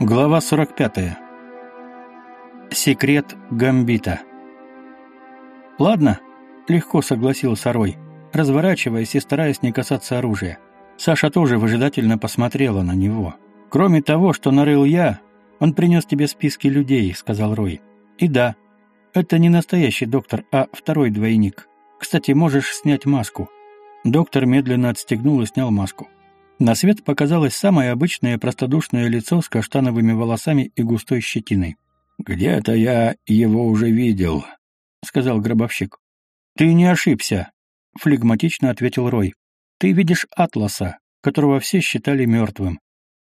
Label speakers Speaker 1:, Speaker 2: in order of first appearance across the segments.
Speaker 1: Глава 45. Секрет Гамбита. «Ладно», — легко согласился Рой, разворачиваясь и стараясь не касаться оружия. Саша тоже выжидательно посмотрела на него. «Кроме того, что нарыл я, он принес тебе списки людей», — сказал Рой. «И да, это не настоящий доктор, а второй двойник. Кстати, можешь снять маску». Доктор медленно отстегнул и снял маску. На свет показалось самое обычное простодушное лицо с каштановыми волосами и густой щетиной.
Speaker 2: «Где-то я его уже видел», — сказал гробовщик.
Speaker 1: «Ты не ошибся», — флегматично ответил Рой. «Ты видишь Атласа, которого все считали мертвым».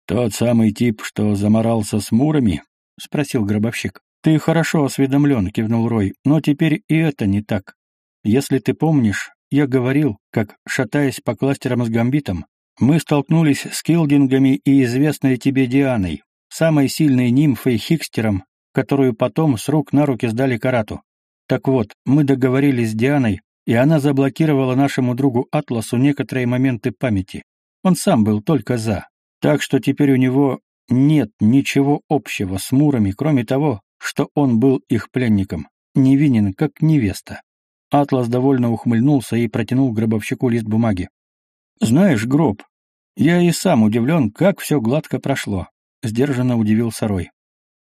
Speaker 2: «Тот самый тип, что заморался с мурами?»
Speaker 1: — спросил гробовщик. «Ты хорошо осведомлен», — кивнул Рой, — «но теперь и это не так. Если ты помнишь, я говорил, как, шатаясь по кластерам с гамбитом, мы столкнулись с Килдингами и известной тебе Дианой, самой сильной нимфой Хикстером, которую потом с рук на руки сдали Карату. Так вот, мы договорились с Дианой, и она заблокировала нашему другу Атласу некоторые моменты памяти. Он сам был только «за». Так что теперь у него нет ничего общего с Мурами, кроме того, что он был их пленником, невинен, как невеста. Атлас довольно ухмыльнулся и протянул гробовщику лист бумаги. «Знаешь, Гроб, я и сам удивлен, как все гладко прошло», — сдержанно удивился Рой.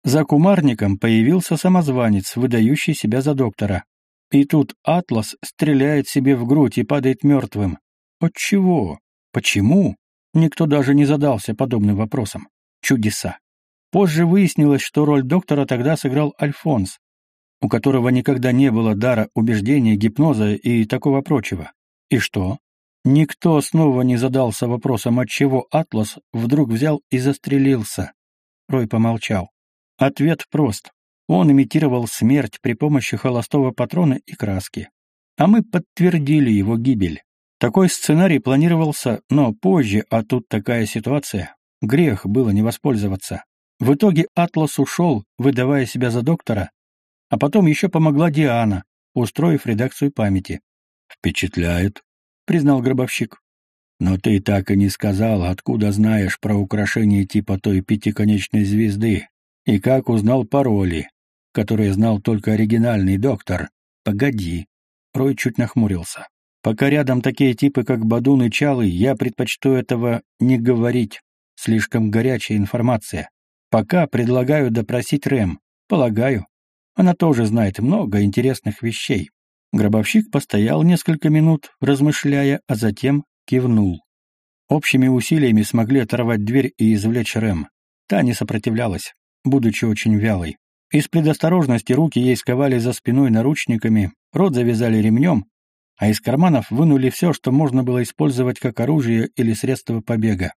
Speaker 1: За кумарником появился самозванец, выдающий себя за доктора. И тут Атлас стреляет себе в грудь и падает мертвым. От чего? Почему? Никто даже не задался подобным вопросом. Чудеса. Позже выяснилось, что роль доктора тогда сыграл Альфонс, у которого никогда не было дара убеждения, гипноза и такого прочего. И что? Никто снова не задался вопросом, отчего Атлас вдруг взял и застрелился. Рой помолчал. Ответ прост. Он имитировал смерть при помощи холостого патрона и краски. А мы подтвердили его гибель. Такой сценарий планировался, но позже, а тут такая ситуация. Грех было не воспользоваться. В итоге Атлас ушел, выдавая себя за доктора, а потом еще помогла Диана, устроив редакцию памяти.
Speaker 2: «Впечатляет», —
Speaker 1: признал гробовщик.
Speaker 2: «Но ты так и не сказал, откуда знаешь про украшение типа той пятиконечной звезды и как узнал пароли, которые знал только оригинальный доктор.
Speaker 1: Погоди». Рой чуть нахмурился. «Пока рядом такие типы, как Бадун и Чалы, я предпочту этого не говорить. Слишком горячая информация. Пока предлагаю допросить Рэм. Полагаю. Она тоже знает много интересных вещей. Гробовщик постоял несколько минут, размышляя, а затем кивнул. Общими усилиями смогли оторвать дверь и извлечь Рэм. Та не сопротивлялась, будучи очень вялой. Из предосторожности руки ей сковали за спиной наручниками, рот завязали ремнем, а из карманов вынули все, что можно было использовать как оружие или средство побега.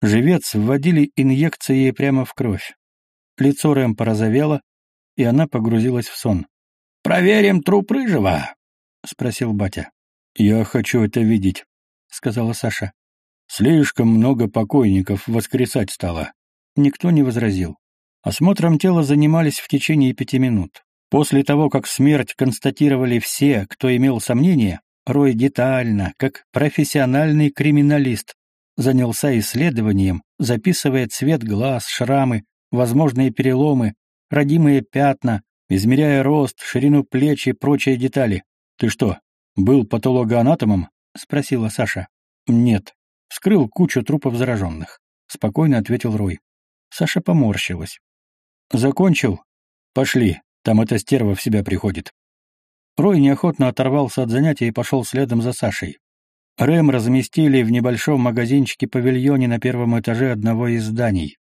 Speaker 1: Живец вводили инъекции прямо в кровь. Лицо Рэм порозовело, и она погрузилась в сон.
Speaker 2: «Проверим труп Рыжего», — спросил батя.
Speaker 1: «Я хочу это видеть», — сказала Саша.
Speaker 2: «Слишком много покойников воскресать стало».
Speaker 1: Никто не возразил. Осмотром тела занимались в течение пяти минут. После того, как смерть констатировали все, кто имел сомнения, Рой детально, как профессиональный криминалист, занялся исследованием, записывая цвет глаз, шрамы, возможные переломы, родимые пятна, измеряя рост, ширину плеч и прочие детали. «Ты что, был патологоанатомом?» — спросила Саша. «Нет. Вскрыл кучу трупов зараженных», — спокойно ответил Рой. Саша поморщилась. «Закончил? Пошли, там эта стерва в себя приходит». Рой неохотно оторвался от занятия и пошел следом за Сашей. Рэм разместили в небольшом магазинчике-павильоне на первом этаже одного из зданий.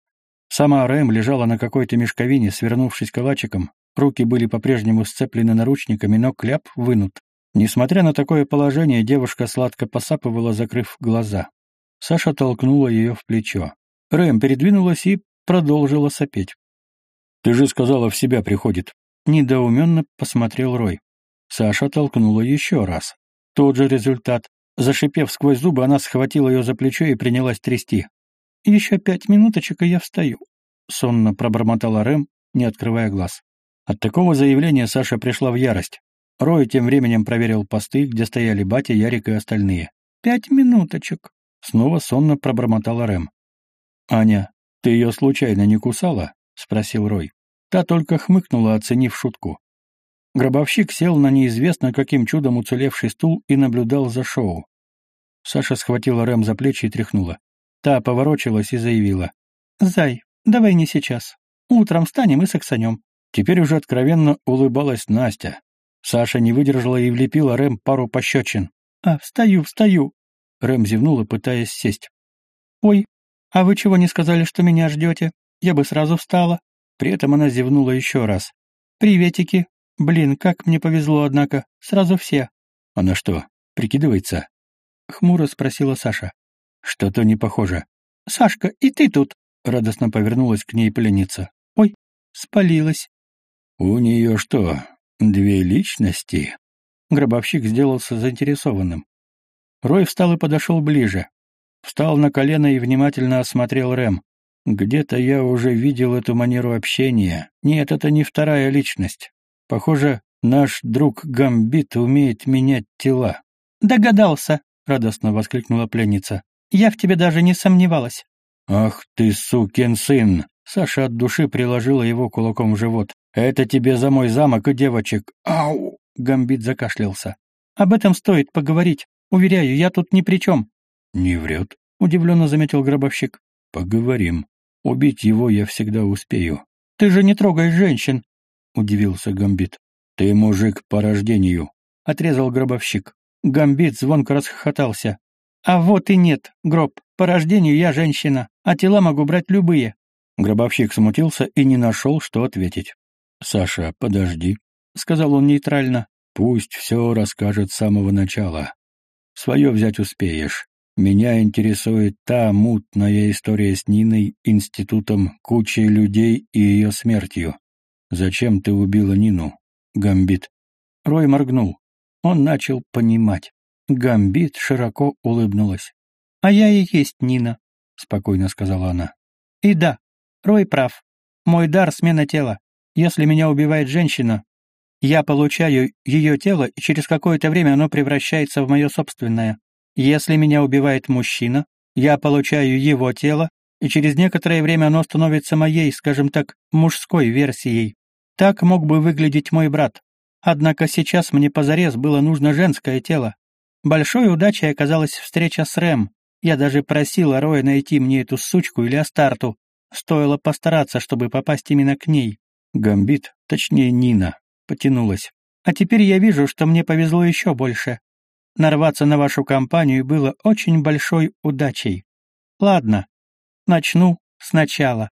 Speaker 1: Сама Рэм лежала на какой-то мешковине, свернувшись калачиком, Руки были по-прежнему сцеплены наручниками, но кляп вынут. Несмотря на такое положение, девушка сладко посапывала, закрыв глаза. Саша толкнула ее в плечо. Рэм передвинулась и продолжила сопеть. «Ты же сказала, в себя приходит». Недоуменно посмотрел Рой. Саша толкнула еще раз. Тот же результат. Зашипев сквозь зубы, она схватила ее за плечо и принялась трясти. «Еще пять минуточек, и я встаю», — сонно пробормотала Рэм, не открывая глаз. От такого заявления Саша пришла в ярость. Рой тем временем проверил посты, где стояли батя, Ярик и остальные. «Пять минуточек», — снова сонно пробормотала Рэм. «Аня, «Ты ее случайно не кусала?» — спросил Рой. Та только хмыкнула, оценив шутку. Гробовщик сел на неизвестно каким чудом уцелевший стул и наблюдал за шоу. Саша схватила Рэм за плечи и тряхнула. Та поворочилась и заявила. «Зай, давай не сейчас. Утром встанем и саксанем». Теперь уже откровенно улыбалась Настя. Саша не выдержала и влепила Рэм пару пощечин. «А, встаю, встаю!» Рэм зевнула, пытаясь сесть. «Ой, а вы чего не сказали, что меня ждете? Я бы сразу встала». При этом она зевнула еще раз. «Приветики. Блин, как мне повезло, однако. Сразу все». «Она что, прикидывается?» Хмуро спросила Саша. «Что-то не похоже». «Сашка, и ты тут?» Радостно повернулась к ней пленница. «Ой, спалилась». «У нее что, две личности?» Гробовщик сделался заинтересованным. Рой встал и подошел ближе. Встал на колено и внимательно осмотрел Рэм. Где-то я уже видел эту манеру общения. Нет, это не вторая личность. Похоже, наш друг Гамбит умеет менять тела. «Догадался!» — радостно воскликнула пленница. «Я в тебе даже не сомневалась». «Ах ты, сукин сын!» Саша от души приложила его кулаком в живот. «Это тебе за мой замок и девочек!» «Ау!» — Гамбит закашлялся. «Об этом стоит поговорить. Уверяю, я тут ни при чем». «Не врет», — удивленно заметил гробовщик. «Поговорим. Убить его я всегда успею». «Ты же не трогаешь женщин», — удивился Гамбит. «Ты мужик по рождению», — отрезал гробовщик. Гамбит звонко расхохотался. «А вот и нет, гроб. По рождению я женщина, а тела могу брать любые». Гробовщик смутился и не нашел, что ответить. «Саша, подожди», — сказал он нейтрально. «Пусть все расскажет с самого начала. Свое взять успеешь. Меня интересует та мутная история с Ниной, институтом, кучей людей и ее смертью. Зачем ты убила Нину, Гамбит?» Рой моргнул. Он начал понимать. Гамбит широко улыбнулась. «А я и есть Нина», — спокойно сказала она. «И да, Рой прав. Мой дар — смена тела. Если меня убивает женщина, я получаю ее тело, и через какое-то время оно превращается в мое собственное. Если меня убивает мужчина, я получаю его тело, и через некоторое время оно становится моей, скажем так, мужской версией. Так мог бы выглядеть мой брат. Однако сейчас мне позарез было нужно женское тело. Большой удачей оказалась встреча с Рэм. Я даже просила Роя найти мне эту сучку или Астарту. Стоило постараться, чтобы попасть именно к ней. Гамбит, точнее Нина, потянулась. А теперь я вижу, что мне повезло еще больше. Нарваться на вашу компанию было очень большой удачей. Ладно, начну сначала.